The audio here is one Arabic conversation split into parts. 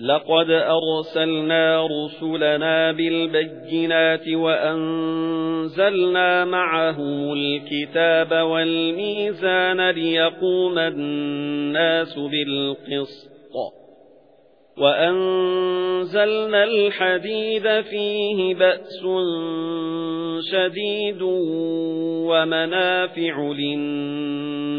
لَقَدْ أَرْسَلْنَا رُسُلَنَا بِالْبَيِّنَاتِ وَأَنزَلْنَا مَعَهُمُ الْكِتَابَ وَالْمِيزَانَ لِيَقُومَ النَّاسُ بِالْقِسْطِ وَأَنزَلْنَا الْحَدِيدَ فِيهِ بَأْسٌ شَدِيدٌ وَمَنَافِعُ لِلنَّاسِ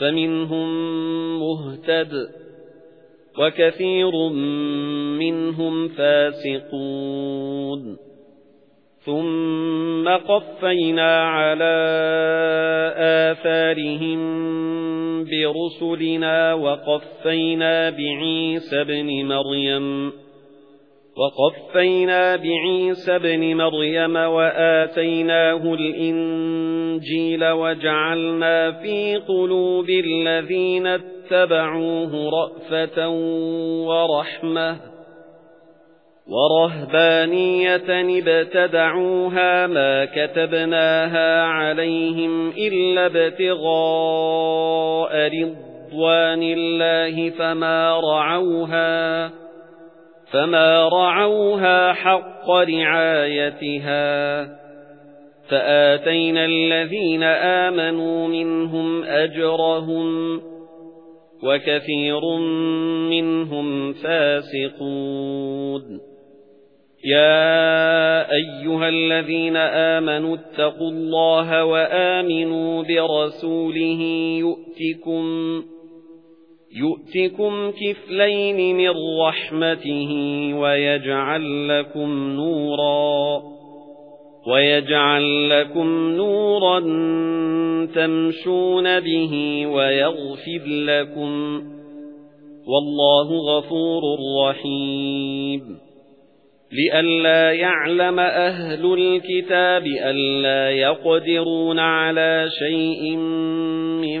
فَمِنْهُمْ مُهْتَدٍ وَكَثِيرٌ مِنْهُمْ فَاسِقُونَ. ثُمَّ قَفَّيْنَا عَلَى آثَارِهِمْ بِرُسُلِنَا وَقَفَّيْنَا بِعِيسَى ابْنِ مَرْيَمَ وَقَفَّيْنَا بِعِيسَى ابْنِ مَرْيَمَ وَآتَيْنَاهُ الْإِنْجِيلَ وَجَعَلْنَا فِي قُلُوبِ الَّذِينَ اتَّبَعُوهُ رَأْفَةً وَرَحْمَةً وَرَهْبَانِيَّةً ابْتَدَعُوهَا مَا كَتَبْنَاهَا عَلَيْهِمْ إِلَّا ابْتِغَاءَ رِضْوَانِ اللَّهِ فَمَا رَعَوْهَا فَمَا رَعَوْهَا حَقَّ رِعَايَتِهَا فَآتَيْنَا الَّذِينَ آمَنُوا مِنْهُمْ أَجْرَهُمْ وَكَثِيرٌ مِنْهُمْ فَاسِقُونَ يَا أَيُّهَا الَّذِينَ آمَنُوا اتَّقُوا اللَّهَ وَآمِنُوا بِرَسُولِهِ يُؤْتِكُمْ يُؤْتِكُمْ كِفْلَيْنِ مِنْ رَحْمَتِهِ وَيَجْعَلْ لَكُمْ نُورًا وَيَجْعَلْ لَكُمْ نُورًا تَمْشُونَ بِهِ وَيَغْفِرْ لَكُمْ. وَاللَّهُ غَفُورٌ رَّحِيمٌ. لِئَلَّا يَعْلَمَ أَهْلُ الْكِتَابِ أَلَّا يَقْدِرُونَ عَلَى شَيْءٍ مِّن